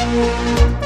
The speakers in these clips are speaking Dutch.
Het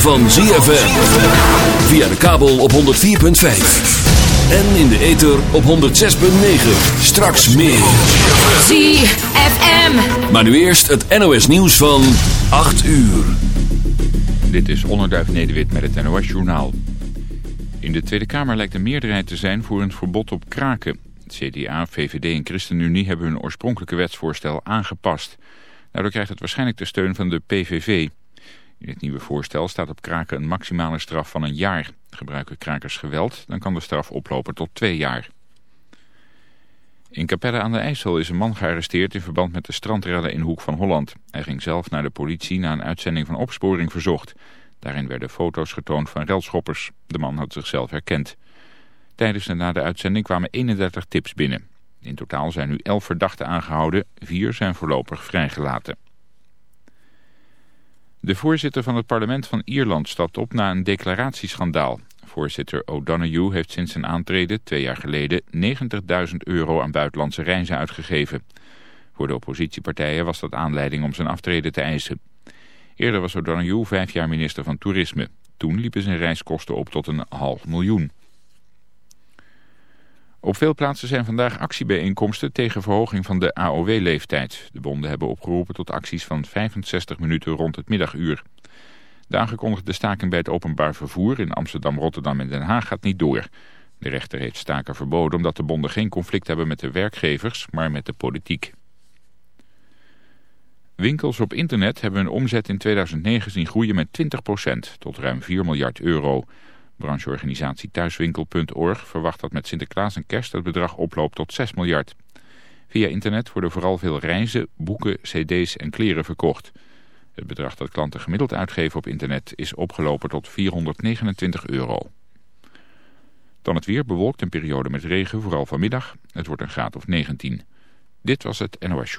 van ZFM. Via de kabel op 104.5. En in de ether op 106.9. Straks meer. ZFM. Maar nu eerst het NOS nieuws van 8 uur. Dit is Onderduif Nederwit met het NOS Journaal. In de Tweede Kamer lijkt een meerderheid te zijn voor een verbod op kraken. CDA, VVD en ChristenUnie hebben hun oorspronkelijke wetsvoorstel aangepast. Daardoor krijgt het waarschijnlijk de steun van de PVV. In het nieuwe voorstel staat op kraken een maximale straf van een jaar. Gebruiken krakers geweld, dan kan de straf oplopen tot twee jaar. In Capelle aan de IJssel is een man gearresteerd in verband met de strandredden in Hoek van Holland. Hij ging zelf naar de politie na een uitzending van opsporing verzocht. Daarin werden foto's getoond van relschoppers. De man had zichzelf herkend. Tijdens en na de uitzending kwamen 31 tips binnen. In totaal zijn nu 11 verdachten aangehouden, vier zijn voorlopig vrijgelaten. De voorzitter van het parlement van Ierland stapt op na een declaratieschandaal. Voorzitter O'Donoghue heeft sinds zijn aantreden twee jaar geleden 90.000 euro aan buitenlandse reizen uitgegeven. Voor de oppositiepartijen was dat aanleiding om zijn aftreden te eisen. Eerder was O'Donoghue vijf jaar minister van Toerisme. Toen liepen zijn reiskosten op tot een half miljoen. Op veel plaatsen zijn vandaag actiebijeenkomsten tegen verhoging van de AOW-leeftijd. De bonden hebben opgeroepen tot acties van 65 minuten rond het middaguur. De aangekondigde staking bij het openbaar vervoer in Amsterdam, Rotterdam en Den Haag gaat niet door. De rechter heeft staken verboden omdat de bonden geen conflict hebben met de werkgevers, maar met de politiek. Winkels op internet hebben hun omzet in 2009 zien groeien met 20% tot ruim 4 miljard euro. Brancheorganisatie Thuiswinkel.org verwacht dat met Sinterklaas en kerst het bedrag oploopt tot 6 miljard. Via internet worden vooral veel reizen, boeken, cd's en kleren verkocht. Het bedrag dat klanten gemiddeld uitgeven op internet is opgelopen tot 429 euro. Dan het weer bewolkt een periode met regen, vooral vanmiddag. Het wordt een graad of 19. Dit was het NOS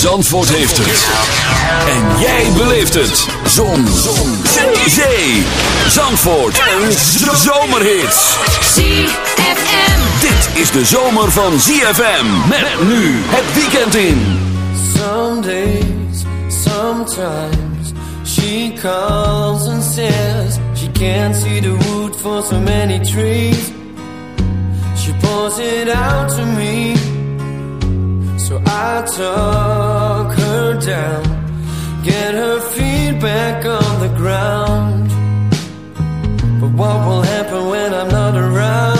Zandvoort heeft het. En jij beleeft het. Zon. Zon. Zee. Zandvoort. Een zomerhit. ZFM. Dit is de zomer van ZFM. Met nu het weekend in. Some days, sometimes, she calls and says she can't see the wood for so many trees. She pours it out to me. So I took her down, get her feet back on the ground. But what will happen when I'm not around?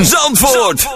ZFM Zandvoort.